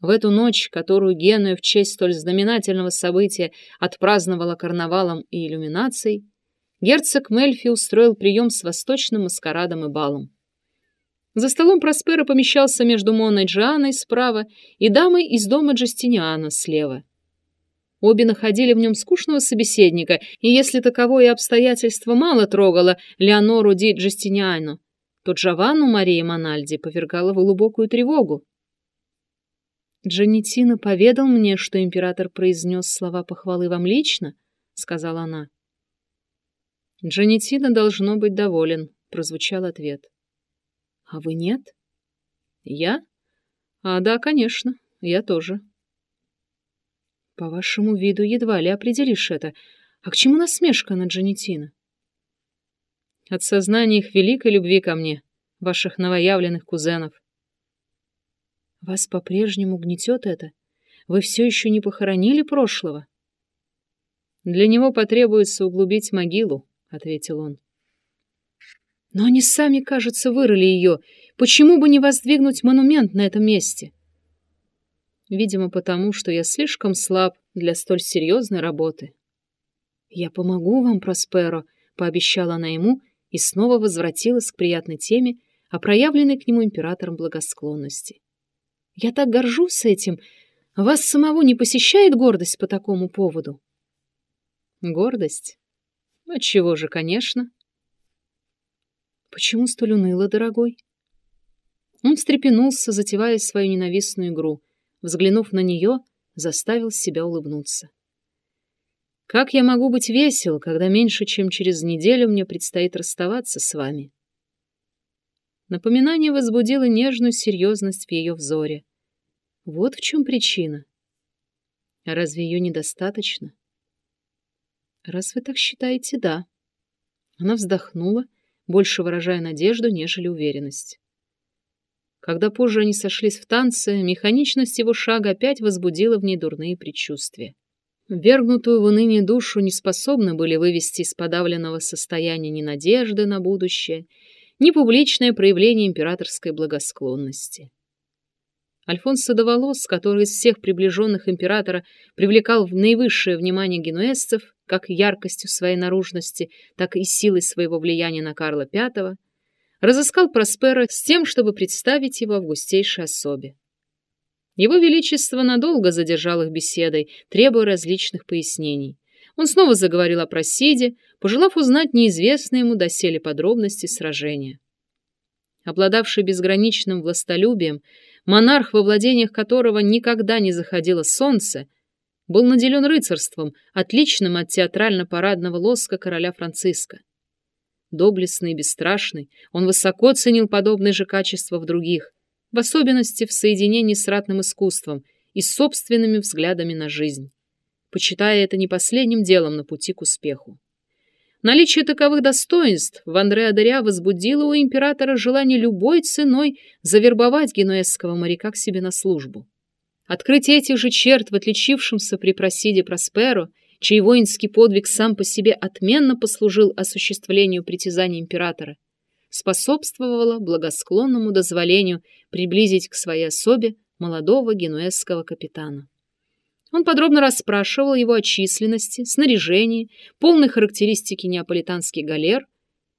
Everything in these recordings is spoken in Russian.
В эту ночь, которую Генуя в честь столь знаменательного события отпраздновала карнавалом и иллюминацией, герцог Мельфи устроил прием с восточным маскарадом и балом. За столом Проспера помещался между Моной Джианой справа и дамой из дома Джастиниана слева. Обе находили в нем скучного собеседника, и если таковое обстоятельство мало трогало Леонору ди Джастиниану, то Джованну Марии Мональди повергало в глубокую тревогу. «Джанетина поведал мне, что император произнес слова похвалы вам лично», — сказала она. «Джанетина должно быть доволен», — прозвучал ответ. «А вы нет?» «Я? А, да, конечно, я тоже». «По вашему виду едва ли определишь это. А к чему насмешка над Джанетина?» «От сознания их великой любви ко мне, ваших новоявленных кузенов». «Вас по-прежнему гнетет это? Вы все еще не похоронили прошлого?» «Для него потребуется углубить могилу», — ответил он. Но они сами, кажется, вырыли ее. Почему бы не воздвигнуть монумент на этом месте? Видимо, потому, что я слишком слаб для столь серьезной работы. «Я помогу вам, Просперо», — пообещала она ему и снова возвратилась к приятной теме о проявленной к нему императором благосклонности. «Я так горжусь этим. Вас самого не посещает гордость по такому поводу?» «Гордость? Отчего же, конечно. Почему столь уныло, дорогой? Он встрепенулся, затевая свою ненавистную игру. Взглянув на нее, заставил себя улыбнуться. Как я могу быть весел, когда меньше, чем через неделю мне предстоит расставаться с вами? Напоминание возбудило нежную серьезность в ее взоре. Вот в чем причина. А разве ее недостаточно? Раз вы так считаете, да. Она вздохнула больше выражая надежду, нежели уверенность. Когда позже они сошлись в танце, механичность его шага опять возбудила в ней дурные предчувствия. Вергнутую в уныние душу не способны были вывести из подавленного состояния ни надежды на будущее, ни публичное проявление императорской благосклонности. Альфонс Садоволос, который из всех приближенных императора привлекал в наивысшее внимание генуэзцев, как яркостью своей наружности, так и силой своего влияния на Карла V, разыскал Проспера с тем, чтобы представить его в густейшей особе. Его Величество надолго задержал их беседой, требуя различных пояснений. Он снова заговорил о Просиде, пожелав узнать неизвестные ему доселе подробности сражения. Обладавший безграничным властолюбием, монарх, во владениях которого никогда не заходило солнце, был наделен рыцарством, отличным от театрально-парадного лоска короля Франциска. Доблестный и бесстрашный, он высоко ценил подобные же качества в других, в особенности в соединении с ратным искусством и собственными взглядами на жизнь, почитая это не последним делом на пути к успеху. Наличие таковых достоинств в Андре Адаря возбудило у императора желание любой ценой завербовать генуэзского моряка к себе на службу. Открытие этих же черт в отличившемся при Просиде Просперо, чей воинский подвиг сам по себе отменно послужил осуществлению притязаний императора, способствовало благосклонному дозволению приблизить к своей особе молодого генуэзского капитана. Он подробно расспрашивал его о численности, снаряжении, полной характеристике неаполитанских галер,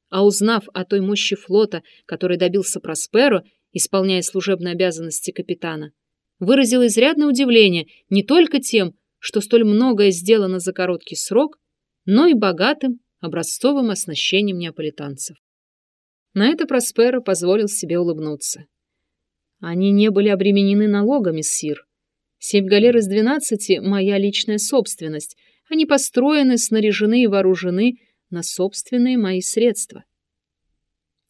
а узнав о той мощи флота, который добился Просперо, исполняя служебные обязанности капитана, выразил изрядное удивление не только тем, что столь многое сделано за короткий срок, но и богатым образцовым оснащением неаполитанцев. На это Просперо позволил себе улыбнуться. Они не были обременены налогами, сир. Семь галер из двенадцати — моя личная собственность. Они построены, снаряжены и вооружены на собственные мои средства.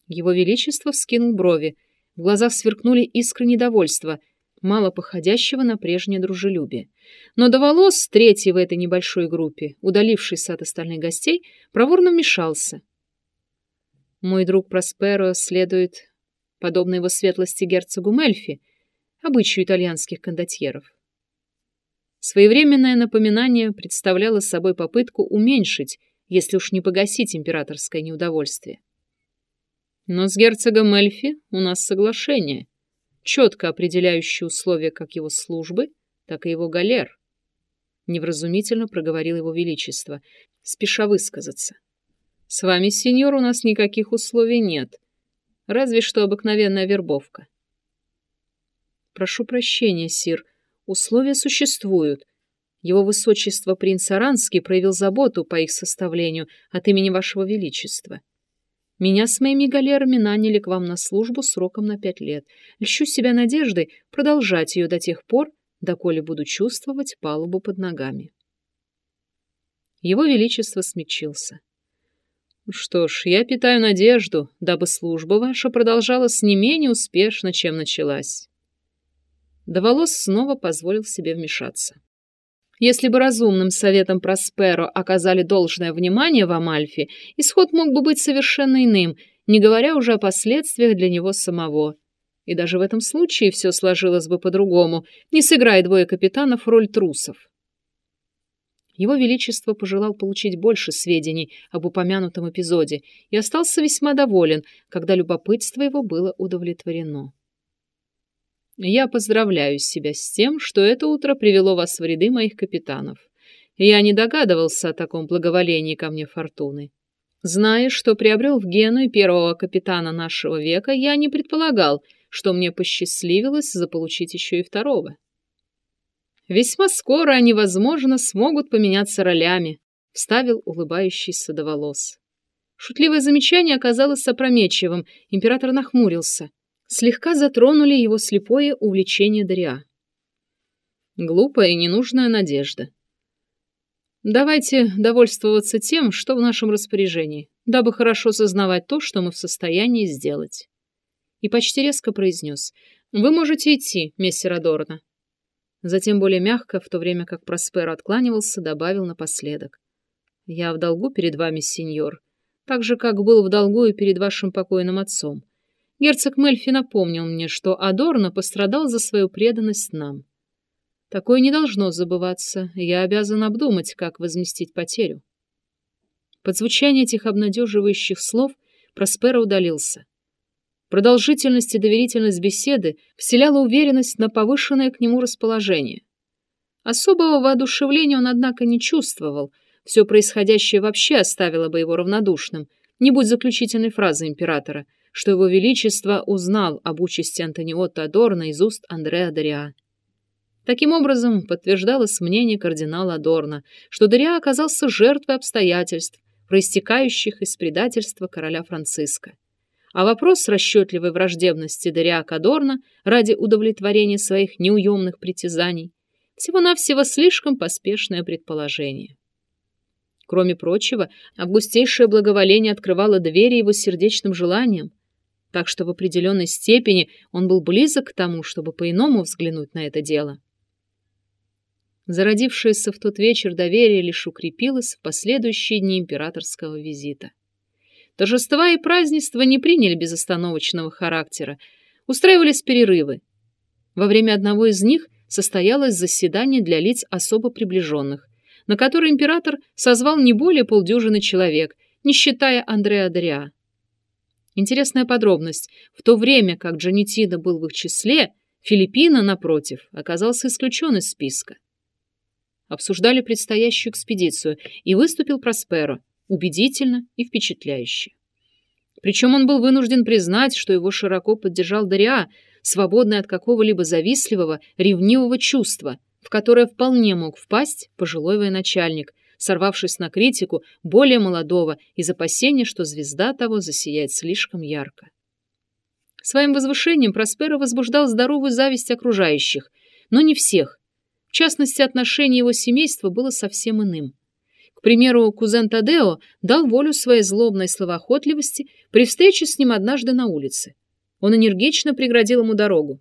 Его Величество вскинул брови. В глазах сверкнули искры недовольства — мало походящего на прежнее дружелюбие. Но до волос третий в этой небольшой группе, удалившийся от остальных гостей, проворно вмешался. Мой друг Просперо следует, подобно его светлости герцогу Мельфи, обычаю итальянских кондотьеров. Своевременное напоминание представляло собой попытку уменьшить, если уж не погасить императорское неудовольствие. Но с герцогом Эльфи у нас соглашение — четко определяющий условия как его службы, так и его галер. Невразумительно проговорил его величество, спеша высказаться. С вами, сеньор, у нас никаких условий нет, разве что обыкновенная вербовка. Прошу прощения, сир, условия существуют. Его высочество принц Аранский проявил заботу по их составлению от имени вашего величества. Меня с моими галерами наняли к вам на службу сроком на пять лет. Льщу себя надеждой продолжать ее до тех пор, доколе буду чувствовать палубу под ногами. Его Величество смягчился. Что ж, я питаю надежду, дабы служба ваша продолжалась не менее успешно, чем началась. Доволос снова позволил себе вмешаться. Если бы разумным советом Просперо оказали должное внимание в Амальфе, исход мог бы быть совершенно иным, не говоря уже о последствиях для него самого. И даже в этом случае все сложилось бы по-другому, не сыграя двое капитанов роль трусов. Его Величество пожелал получить больше сведений об упомянутом эпизоде и остался весьма доволен, когда любопытство его было удовлетворено. Я поздравляю себя с тем, что это утро привело вас в ряды моих капитанов. Я не догадывался о таком благоволении ко мне фортуны. Зная, что приобрел в Генуе первого капитана нашего века, я не предполагал, что мне посчастливилось заполучить еще и второго. Весьма скоро они, возможно, смогут поменяться ролями, вставил улыбающийся доволос. Шутливое замечание оказалось опрометчивым, император нахмурился слегка затронули его слепое увлечение Дариа. Глупая и ненужная надежда. Давайте довольствоваться тем, что в нашем распоряжении, дабы хорошо сознавать то, что мы в состоянии сделать. И почти резко произнес. Вы можете идти, мессер Адорно. Затем более мягко, в то время как Проспер откланивался, добавил напоследок. Я в долгу перед вами, сеньор, так же, как был в долгу и перед вашим покойным отцом. Герцог Мельфи напомнил мне, что Адорно пострадал за свою преданность нам. Такое не должно забываться, я обязан обдумать, как возместить потерю. Под звучание этих обнадеживающих слов Проспера удалился. Продолжительность и доверительность беседы вселяла уверенность на повышенное к нему расположение. Особого воодушевления он, однако, не чувствовал, все происходящее вообще оставило бы его равнодушным, не будь заключительной фразы императора — что его величество узнал об участи Антониотто Адорна из уст Андреа Дориа. Таким образом, подтверждалось мнение кардинала Адорна, что Дориа оказался жертвой обстоятельств, проистекающих из предательства короля Франциска. А вопрос расчетливой враждебности Дориа к Адорна ради удовлетворения своих неуемных притязаний всего-навсего слишком поспешное предположение. Кроме прочего, августейшее благоволение открывало двери его сердечным желаниям, так что в определенной степени он был близок к тому, чтобы по-иному взглянуть на это дело. Зародившееся в тот вечер доверие лишь укрепилось в последующие дни императорского визита. Торжества и празднества не приняли безостановочного характера, устраивались перерывы. Во время одного из них состоялось заседание для лиц особо приближенных, на которое император созвал не более полдюжины человек, не считая Андреа Дориа. Интересная подробность. В то время, как Джанетида был в их числе, Филиппина, напротив, оказался исключен из списка. Обсуждали предстоящую экспедицию, и выступил Просперо, убедительно и впечатляюще. Причем он был вынужден признать, что его широко поддержал Дариа, свободный от какого-либо завистливого, ревнивого чувства, в которое вполне мог впасть пожилой военачальник, сорвавшись на критику более молодого из опасения, что звезда того засияет слишком ярко. Своим возвышением Проспера возбуждал здоровую зависть окружающих, но не всех. В частности, отношение его семейства было совсем иным. К примеру, кузен Тадео дал волю своей злобной словоохотливости при встрече с ним однажды на улице. Он энергично преградил ему дорогу.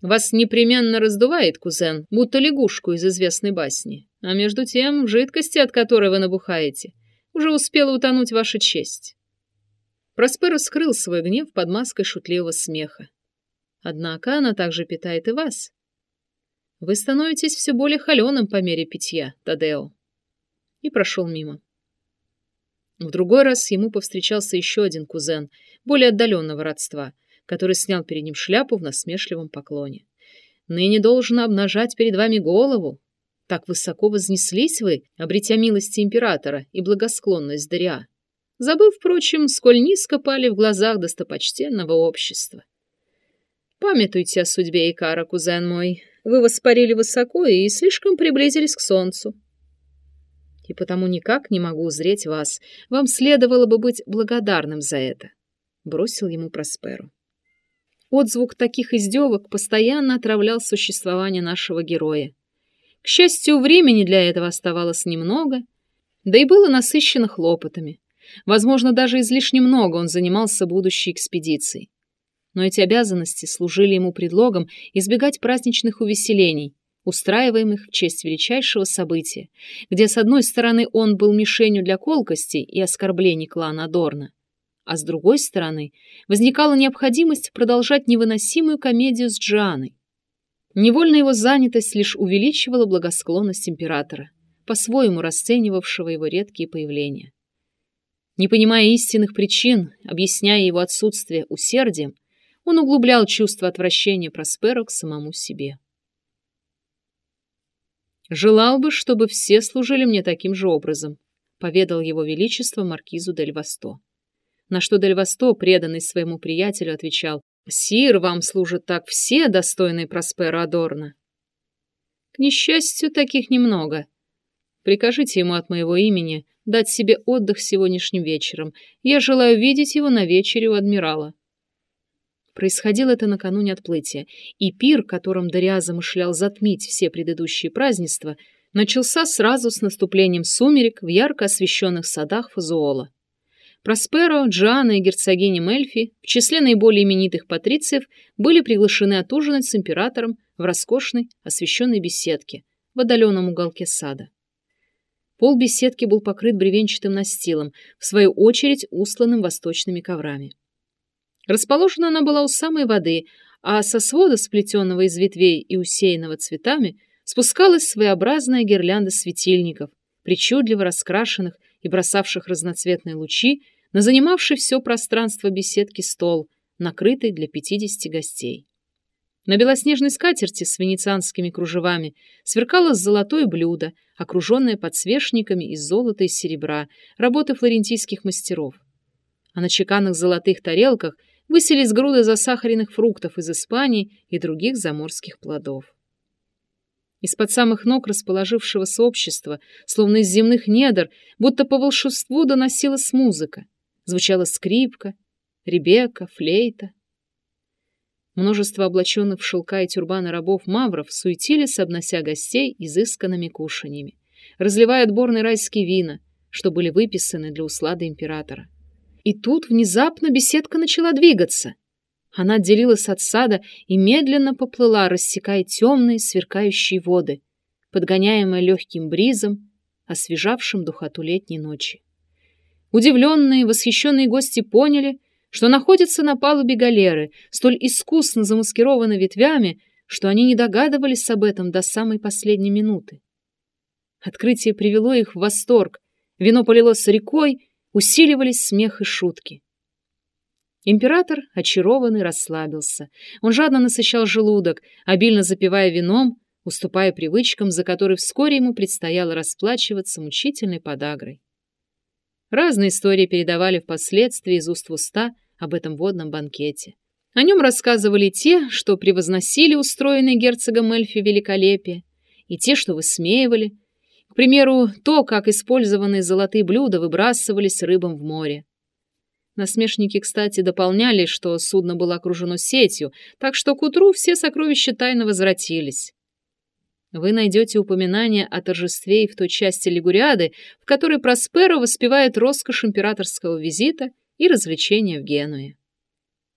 «Вас непременно раздувает, кузен, будто лягушку из известной басни. А между тем, в жидкости, от которой вы набухаете, уже успела утонуть ваша честь. Просперо скрыл свой гнев под маской шутливого смеха. Однако она также питает и вас. Вы становитесь все более холеным по мере питья, Тадео. И прошел мимо. В другой раз ему повстречался еще один кузен, более отдаленного родства, который снял перед ним шляпу в насмешливом поклоне. «Ныне должен обнажать перед вами голову. Так высоко вознеслись вы, обретя милости императора и благосклонность Дариа, забыв, впрочем, сколь низко пали в глазах достопочтенного общества. Памятуйте о судьбе Икара, кузен мой. Вы воспарили высоко и слишком приблизились к солнцу. И потому никак не могу узреть вас. Вам следовало бы быть благодарным за это. Бросил ему Просперу. Отзвук таких издевок постоянно отравлял существование нашего героя. К счастью, времени для этого оставалось немного, да и было насыщено хлопотами. Возможно, даже излишне много он занимался будущей экспедицией но эти обязанности служили ему предлогом избегать праздничных увеселений, устраиваемых в честь величайшего события, где, с одной стороны, он был мишенью для колкостей и оскорблений клана Дорна, а с другой стороны, возникала необходимость продолжать невыносимую комедию с Джианой. Невольно его занятость лишь увеличивала благосклонность императора, по-своему расценивавшего его редкие появления. Не понимая истинных причин, объясняя его отсутствие усердием, он углублял чувство отвращения Просперо к самому себе. «Желал бы, чтобы все служили мне таким же образом», — поведал его величество маркизу Дель Восто. На что Дель Восто, преданный своему приятелю, отвечал, «Сир, вам служат так все достойные Проспера Адорна». «К несчастью, таких немного. Прикажите ему от моего имени дать себе отдых сегодняшним вечером. Я желаю видеть его на вечере у адмирала». Происходило это накануне отплытия, и пир, которым Дариа замышлял затмить все предыдущие празднества, начался сразу с наступлением сумерек в ярко освещенных садах Фазуола. Просперо, Джоанна и герцогиня Мельфи в числе наиболее именитых патрициев были приглашены отужинать с императором в роскошной освещенной беседке в отдаленном уголке сада. Пол беседки был покрыт бревенчатым настилом, в свою очередь устланным восточными коврами. Расположена она была у самой воды, а со свода, сплетенного из ветвей и усеянного цветами, спускалась своеобразная гирлянда светильников, причудливо раскрашенных и бросавших разноцветные лучи на занимавший все пространство беседки стол, накрытый для пятидесяти гостей. На белоснежной скатерти с венецианскими кружевами сверкало золотое блюдо, окруженное подсвечниками из золота и серебра, работы флорентийских мастеров. А на чеканных золотых тарелках выселись груды засахаренных фруктов из Испании и других заморских плодов. Из-под самых ног расположившегося общества, словно из земных недр, будто по волшебству доносилась музыка. Звучала скрипка, ребека, флейта. Множество облаченных в шелка и тюрбаны рабов-мавров суетились, обнося гостей изысканными кушаньями, разливая отборные райские вина, что были выписаны для услады императора. И тут внезапно беседка начала двигаться. Она отделилась от сада и медленно поплыла, рассекая темные сверкающие воды, подгоняемая легким бризом, освежавшим духоту летней ночи. Удивленные, восхищенные гости поняли, что находятся на палубе галеры, столь искусно замаскированной ветвями, что они не догадывались об этом до самой последней минуты. Открытие привело их в восторг. Вино полилось рекой, усиливались смех и шутки. Император, очарованный, расслабился. Он жадно насыщал желудок, обильно запивая вином, уступая привычкам, за которые вскоре ему предстояло расплачиваться мучительной подагрой. Разные истории передавали впоследствии из уст в уста об этом водном банкете. О нем рассказывали те, что превозносили устроенное герцогом Эльфи великолепие, и те, что высмеивали – к примеру, то, как использованные золотые блюда выбрасывались рыбам в море. Насмешники, кстати, дополняли, что судно было окружено сетью, так что к утру все сокровища тайно возвратились. Вы найдете упоминание о торжестве и в той части Лигуриады, в которой Просперо воспевает роскошь императорского визита и развлечения в Генуе.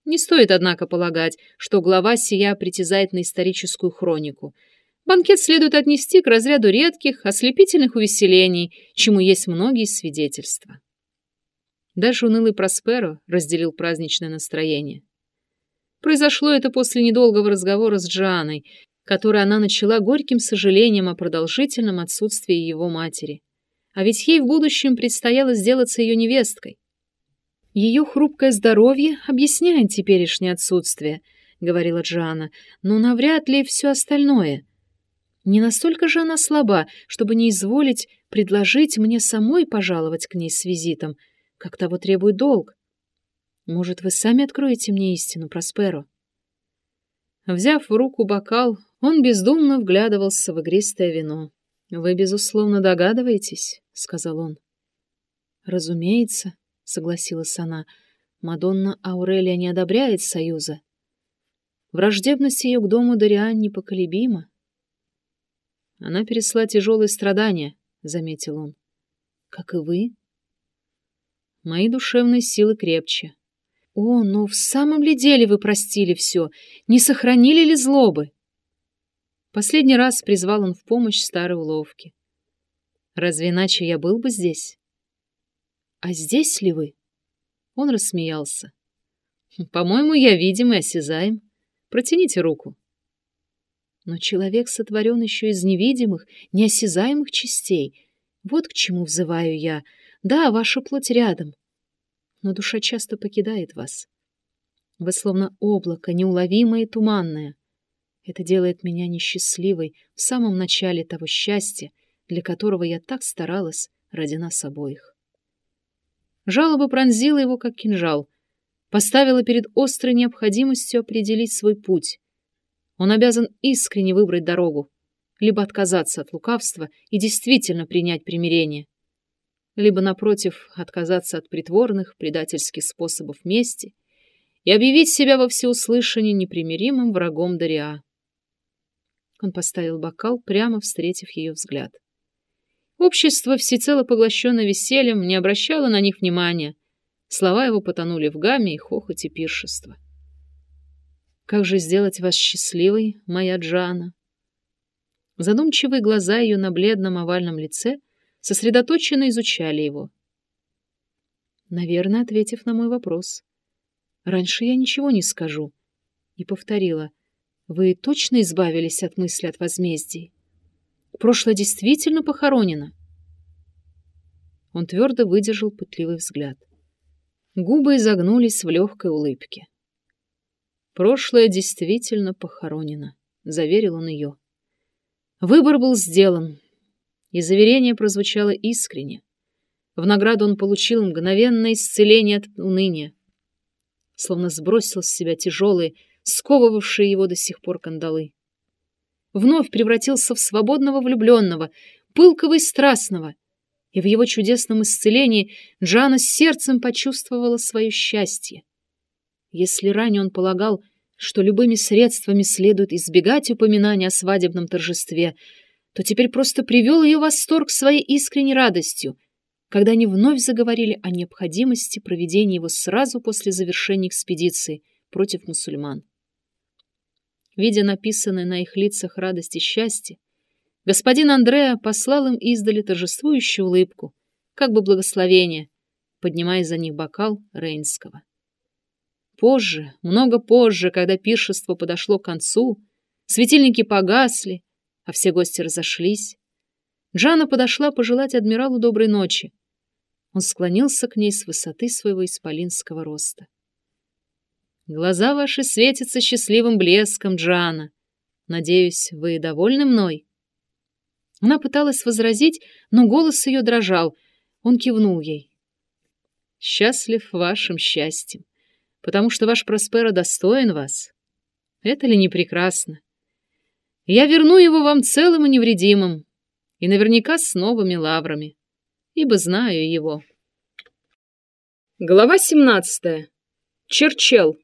Не стоит, однако, полагать, что глава сия притязает на историческую хронику – Банкет следует отнести к разряду редких, ослепительных увеселений, чему есть многие свидетельства. Даже унылый Просперо разделил праздничное настроение. Произошло это после недолгого разговора с Джаной, который она начала горьким сожалением о продолжительном отсутствии его матери. А ведь ей в будущем предстояло сделаться ее невесткой. Ее хрупкое здоровье объясняет теперешнее отсутствие, говорила Джана, но навряд ли все остальное. Не настолько же она слаба, чтобы не изволить предложить мне самой пожаловать к ней с визитом, как того требует долг. Может, вы сами откроете мне истину, Просперо? Взяв в руку бокал, он бездумно вглядывался в игристое вино. «Вы, безусловно, догадываетесь», — сказал он. «Разумеется», — согласилась она, — «Мадонна Аурелия не одобряет союза. Враждебность ее к дому Дориан непоколебима». «Она пересла тяжелые страдания», — заметил он. «Как и вы». «Мои душевные силы крепче». «О, но в самом ли деле вы простили все? Не сохранили ли злобы?» Последний раз призвал он в помощь старой уловки. «Разве иначе я был бы здесь?» «А здесь ли вы?» Он рассмеялся. «По-моему, я видим и осязаем. Протяните руку». Но человек сотворен еще из невидимых, неосязаемых частей. Вот к чему взываю я. Да, ваша плоть рядом. Но душа часто покидает вас. Вы словно облако, неуловимое и туманное. Это делает меня несчастливой в самом начале того счастья, для которого я так старалась ради нас обоих. Жалоба пронзила его, как кинжал, поставила перед острой необходимостью определить свой путь. Он обязан искренне выбрать дорогу, либо отказаться от лукавства и действительно принять примирение, либо, напротив, отказаться от притворных, предательских способов мести и объявить себя во всеуслышание непримиримым врагом Дариа. Он поставил бокал, прямо встретив ее взгляд. Общество, всецело поглощенное весельем, не обращало на них внимания. Слова его потонули в гамме и хохоте пиршества. «Как же сделать вас счастливой, моя Джана?» Задумчивые глаза ее на бледном овальном лице сосредоточенно изучали его. Наверное, ответив на мой вопрос. «Раньше я ничего не скажу». И повторила. «Вы точно избавились от мысли от возмездий?» Прошлое действительно похоронено. Он твердо выдержал пытливый взгляд. Губы изогнулись в легкой улыбке. «Прошлое действительно похоронено», — заверил он ее. Выбор был сделан, и заверение прозвучало искренне. В награду он получил мгновенное исцеление от уныния, словно сбросил с себя тяжелые, сковывавшие его до сих пор кандалы вновь превратился в свободного влюбленного, пылкого и страстного. И в его чудесном исцелении Джана с сердцем почувствовала свое счастье. Если ранее он полагал, что любыми средствами следует избегать упоминания о свадебном торжестве, то теперь просто привел ее восторг своей искренней радостью, когда они вновь заговорили о необходимости проведения его сразу после завершения экспедиции против мусульман. Видя написанное на их лицах радость и счастье, господин Андреа послал им издали торжествующую улыбку, как бы благословение, поднимая за них бокал Рейнского. Позже, много позже, когда пиршество подошло к концу, светильники погасли, а все гости разошлись, Джана подошла пожелать адмиралу доброй ночи. Он склонился к ней с высоты своего исполинского роста. Глаза ваши светятся счастливым блеском, Джана. Надеюсь, вы довольны мной?» Она пыталась возразить, но голос ее дрожал. Он кивнул ей. «Счастлив вашим счастьем, потому что ваш Проспера достоин вас. Это ли не прекрасно? Я верну его вам целым и невредимым, и наверняка с новыми лаврами, ибо знаю его». Глава семнадцатая. Черчел.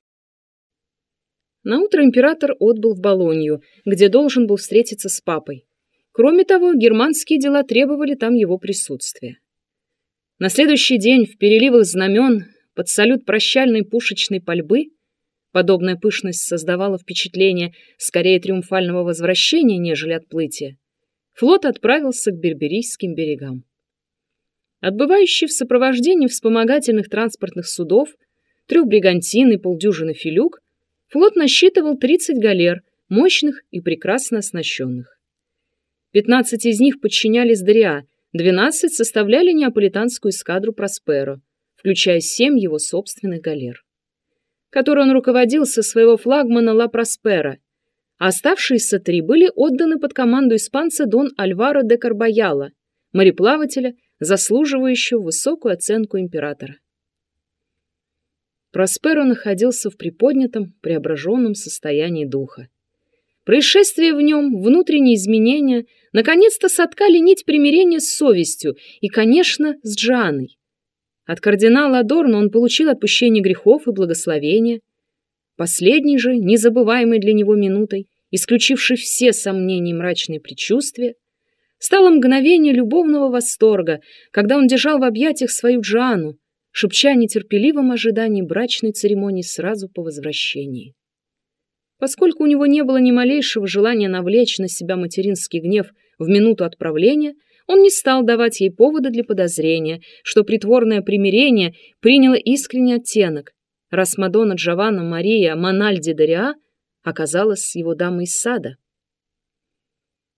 Наутро император отбыл в Болонью, где должен был встретиться с папой. Кроме того, германские дела требовали там его присутствия. На следующий день в переливах знамен под салют прощальной пушечной пальбы подобная пышность создавала впечатление скорее триумфального возвращения, нежели отплытия. Флот отправился к Берберийским берегам. Отбывающий в сопровождении вспомогательных транспортных судов, трех бригантин и полдюжины филюк, Флот насчитывал 30 галер, мощных и прекрасно оснащенных. 15 из них подчинялись Дориа, 12 составляли неаполитанскую эскадру Просперо. включая семь его собственных галер, которой он руководил со своего флагмана Ла Проспера, оставшиеся три были отданы под команду испанца Дон Альваро де Карбаяла, мореплавателя, заслуживающего высокую оценку императора. Просперо находился в приподнятом, преображенном состоянии духа. Происшествия в нем, внутренние изменения, наконец-то соткали нить примирения с совестью и, конечно, с Джаной. От кардинала Адорна он получил отпущение грехов и благословения. Последний же, незабываемый для него минутой, исключивший все сомнения и мрачные предчувствия, стало мгновение любовного восторга, когда он держал в объятиях свою Джану, шепча нетерпеливом ожидании брачной церемонии сразу по возвращении. Поскольку у него не было ни малейшего желания навлечь на себя материнский гнев в минуту отправления, он не стал давать ей повода для подозрения, что притворное примирение приняло искренний оттенок, раз Мадонна Джованна Мария Мональди Дориа оказалась его дамой из сада.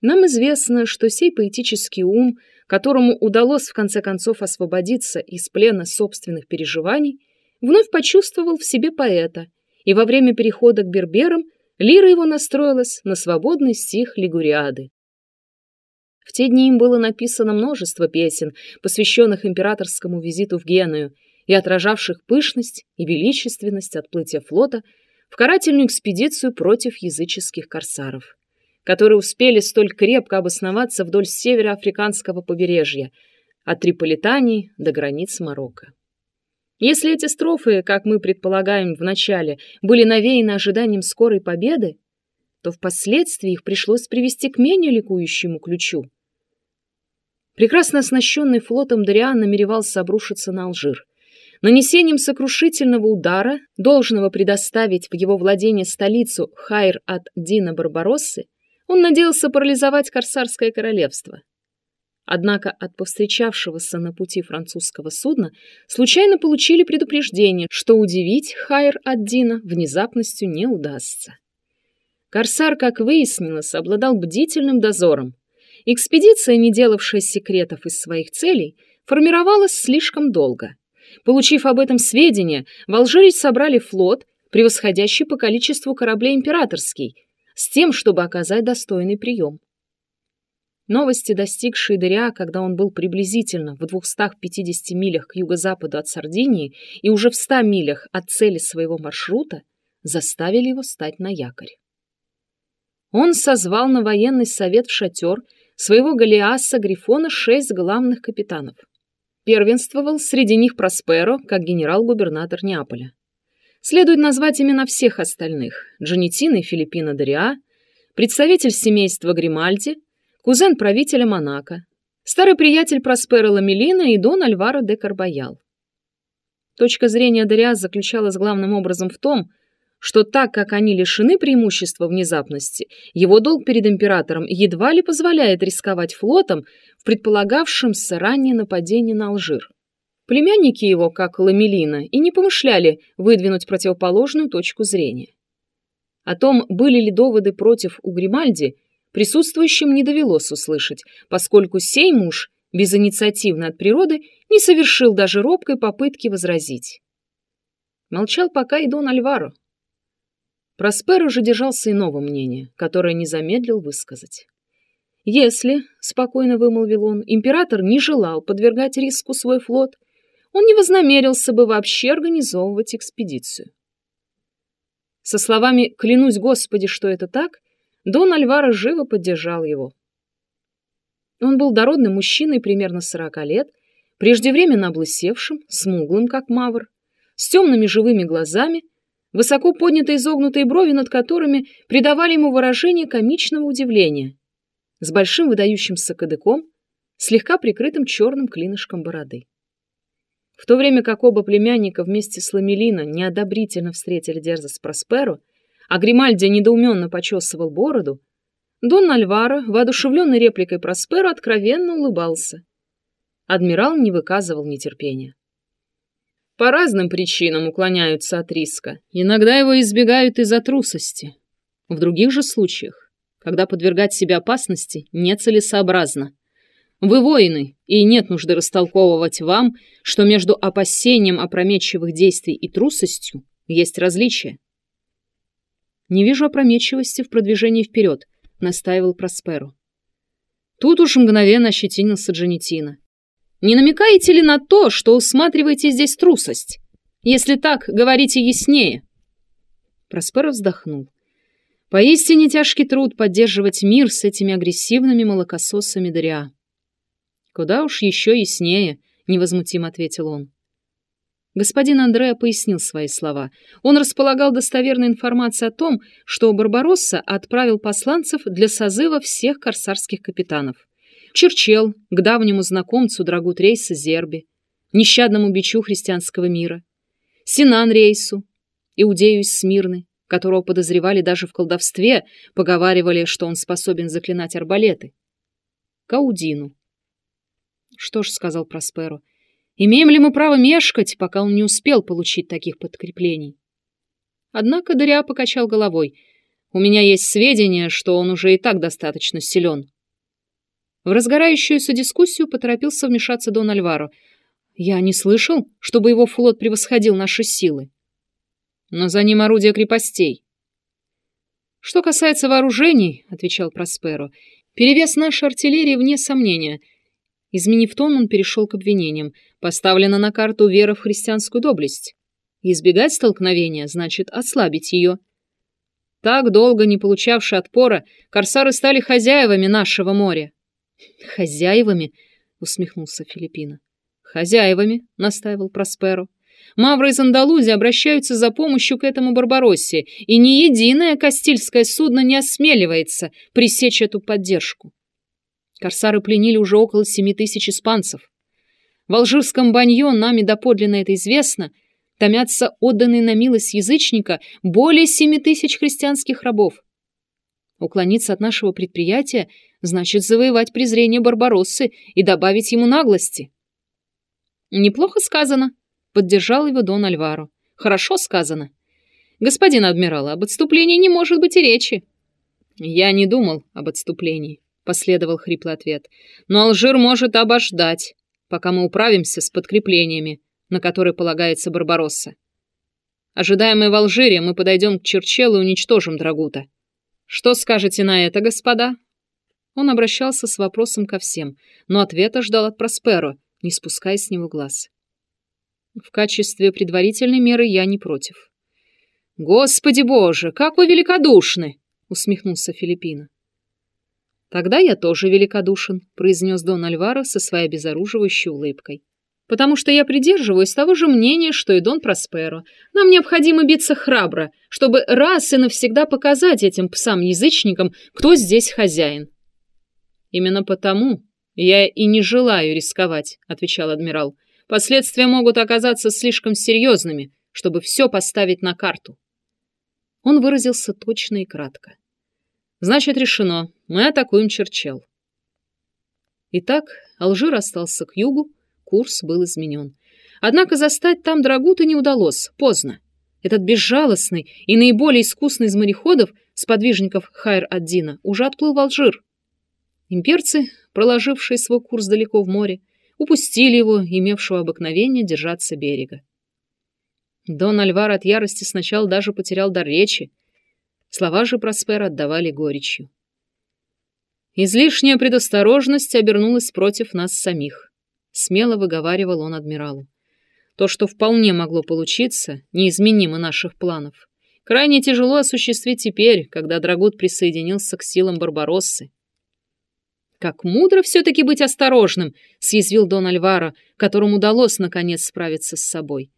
Нам известно, что сей поэтический ум, которому удалось в конце концов освободиться из плена собственных переживаний, вновь почувствовал в себе поэта – и во время перехода к берберам лира его настроилась на свободный стих Лигуриады. В те дни им было написано множество песен, посвященных императорскому визиту в Геную и отражавших пышность и величественность отплытия флота в карательную экспедицию против языческих корсаров, которые успели столь крепко обосноваться вдоль североафриканского побережья, от Триполитании до границ Марокко. Если эти строфы, как мы предполагаем в начале, были навеяны ожиданием скорой победы, то впоследствии их пришлось привести к менее ликующему ключу. Прекрасно оснащенный флотом Дариан намеревался обрушиться на Алжир. Нанесением сокрушительного удара, должного предоставить в его владение столицу Хайр от Дина Барбароссы, он надеялся парализовать Корсарское королевство. Однако от повстречавшегося на пути французского судна случайно получили предупреждение, что удивить Хайр-ад-Дина внезапностью не удастся. Корсар, как выяснилось, обладал бдительным дозором. Экспедиция, не делавшая секретов из своих целей, формировалась слишком долго. Получив об этом сведения, в Алжире собрали флот, превосходящий по количеству кораблей императорский, с тем, чтобы оказать достойный прием. Новости, достигшие Дыря, когда он был приблизительно в 250 милях к юго-западу от Сардинии и уже в 100 милях от цели своего маршрута, заставили его стать на якорь. Он созвал на военный совет в шатер своего Голиаса Грифона шесть главных капитанов. Первенствовал среди них Просперо, как генерал-губернатор Неаполя. Следует назвать имена всех остальных – Джанетина и Филиппина Дориа, представитель семейства Гримальди – кузен правителя Монако, старый приятель Проспера Ламелина и Дон Альваро де Карбаял. Точка зрения Дориас заключалась главным образом в том, что так как они лишены преимущества внезапности, его долг перед императором едва ли позволяет рисковать флотом в предполагавшемся ранее нападении на Алжир. Племянники его, как Ламелина, и не помышляли выдвинуть противоположную точку зрения. О том, были ли доводы против у Гримальди, присутствующим не довелось услышать, поскольку сей муж, безинициативно от природы, не совершил даже робкой попытки возразить. Молчал пока и Дон Альваро. Проспер уже держался иного мнения, которое не замедлил высказать. Если, спокойно вымолвил он, император не желал подвергать риску свой флот, он не вознамерился бы вообще организовывать экспедицию. Со словами «клянусь Господи, что это так», Дон Альваро живо поддержал его. Он был дородным мужчиной примерно сорока лет, преждевременно облысевшим, смуглым, как мавр, с темными живыми глазами, высоко поднятые изогнутые брови, над которыми придавали ему выражение комичного удивления, с большим выдающимся кадыком, слегка прикрытым черным клинышком бороды. В то время как оба племянника вместе с Ламелино неодобрительно встретили дерзость Просперу, а Гримальди недоуменно почесывал бороду, Дон Альваро, воодушевленный репликой Проспера, откровенно улыбался. Адмирал не выказывал нетерпения. По разным причинам уклоняются от риска. Иногда его избегают из-за трусости. В других же случаях, когда подвергать себя опасности нецелесообразно. Вы воины, и нет нужды растолковывать вам, что между опасением опрометчивых действий и трусостью есть различие. Не вижу опрометчивости в продвижении вперед, настаивал Просперо. Тут уж мгновенно ощетинился Джанетина. Не намекаете ли на то, что усматриваете здесь трусость? Если так, говорите яснее. Просперо вздохнул. Поистине тяжкий труд поддерживать мир с этими агрессивными молокососами Дориа. Куда уж еще яснее, невозмутимо ответил он. Господин Андреа пояснил свои слова. Он располагал достоверной информацией о том, что Барбаросса отправил посланцев для созыва всех корсарских капитанов. Черчел, к давнему знакомцу Драгут Рейса Зерби, нещадному бичу христианского мира, Синан Рейсу, Иудею из Смирны, которого подозревали даже в колдовстве, поговаривали, что он способен заклинать арбалеты. Каудину. Что ж, сказал Просперо, — Имеем ли мы право мешкать, пока он не успел получить таких подкреплений? Однако Дариа покачал головой. У меня есть сведения, что он уже и так достаточно силен. В разгорающуюся дискуссию поторопился вмешаться Дон Альваро. Я не слышал, чтобы его флот превосходил наши силы. Но за ним орудия крепостей. Что касается вооружений, отвечал Просперо, перевес нашей артиллерии вне сомнения — Изменив тон, он перешел к обвинениям. Поставлена на карту вера в христианскую доблесть. Избегать столкновения значит ослабить ее. Так долго не получавши отпора, корсары стали хозяевами нашего моря. «Хозяевами?» — усмехнулся Филиппина. «Хозяевами», — настаивал Просперо. «Мавры из Андалузии обращаются за помощью к этому Барбароссе, и ни единое кастильское судно не осмеливается пресечь эту поддержку. Корсары пленили уже около семи тысяч испанцев. В алжирском баньо, нами доподлинно это известно, томятся отданные на милость язычника более семи тысяч христианских рабов. Уклониться от нашего предприятия значит завоевать презрение Барбароссы и добавить ему наглости. Неплохо сказано, поддержал его Дон Альваро. Хорошо сказано. Господин адмирал, об отступлении не может быть и речи. Я не думал об отступлении последовал хриплый ответ. Но Алжир может обождать, пока мы управимся с подкреплениями, на которые полагается Барбаросса. Ожидаемые в Алжире, мы подойдем к Черчеллу и уничтожим Драгута. Что скажете на это, господа? Он обращался с вопросом ко всем, но ответа ждал от Просперо, не спуская с него глаз. В качестве предварительной меры я не против. Господи боже, как вы великодушны! усмехнулся Филиппина. «Тогда я тоже великодушен», — произнес Дон Альваро со своей обезоруживающей улыбкой. «Потому что я придерживаюсь того же мнения, что и Дон Просперо. Нам необходимо биться храбро, чтобы раз и навсегда показать этим псам-язычникам, кто здесь хозяин». «Именно потому я и не желаю рисковать», — отвечал адмирал. «Последствия могут оказаться слишком серьезными, чтобы все поставить на карту». Он выразился точно и кратко. Значит, решено. Мы атакуем Черчел. Итак, Алжир остался к югу, курс был изменен. Однако застать там Драгута не удалось, поздно. Этот безжалостный и наиболее искусный из мореходов, сподвижников Хайр-ад-Дина, уже отплыл в Алжир. Имперцы, проложившие свой курс далеко в море, упустили его, имевшего обыкновение держаться берега. Дон Альвар от ярости сначала даже потерял дар речи, Слова же Проспера отдавали горечью. Излишняя предосторожность обернулась против нас самих. Смело выговаривал он адмиралу. То, что вполне могло получиться, неизменимо наших планов. Крайне тяжело осуществить теперь, когда Драгут присоединился к силам Барбароссы. «Как мудро все-таки быть осторожным!» — съязвил Дон Альваро, которому удалось, наконец, справиться с собой.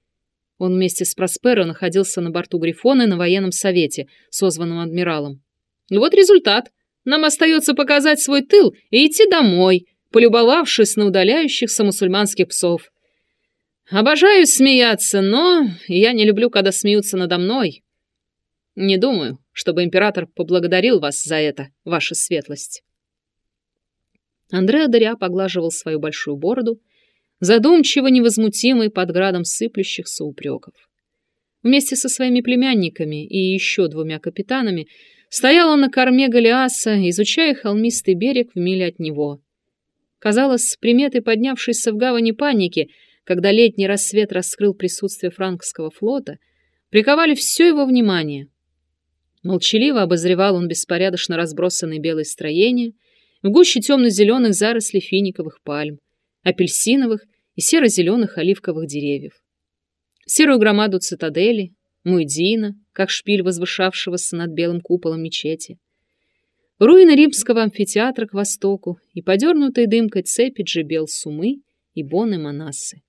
Он вместе с Просперо находился на борту Грифона на военном совете, созванном адмиралом. И вот результат. Нам остается показать свой тыл и идти домой, полюбовавшись на удаляющихся мусульманских псов. Обожаю смеяться, но я не люблю, когда смеются надо мной. Не думаю, чтобы император поблагодарил вас за это, ваша светлость. Андреа Даря поглаживал свою большую бороду, задумчиво невозмутимый под градом сыплющихся упреков. Вместе со своими племянниками и еще двумя капитанами стоял он на корме Голиаса, изучая холмистый берег в миле от него. Казалось, с приметой поднявшейся в гавани паники, когда летний рассвет раскрыл присутствие франкского флота, приковали все его внимание. Молчаливо обозревал он беспорядочно разбросанные белые строения в гуще темно-зеленых зарослей финиковых пальм, апельсиновых и серо-зеленых оливковых деревьев. Серую громаду цитадели, Муэдзина, как шпиль возвышавшегося над белым куполом мечети, руины римского амфитеатра к востоку и подернутые дымкой цепи Джебел Сумы и Боны Манасы.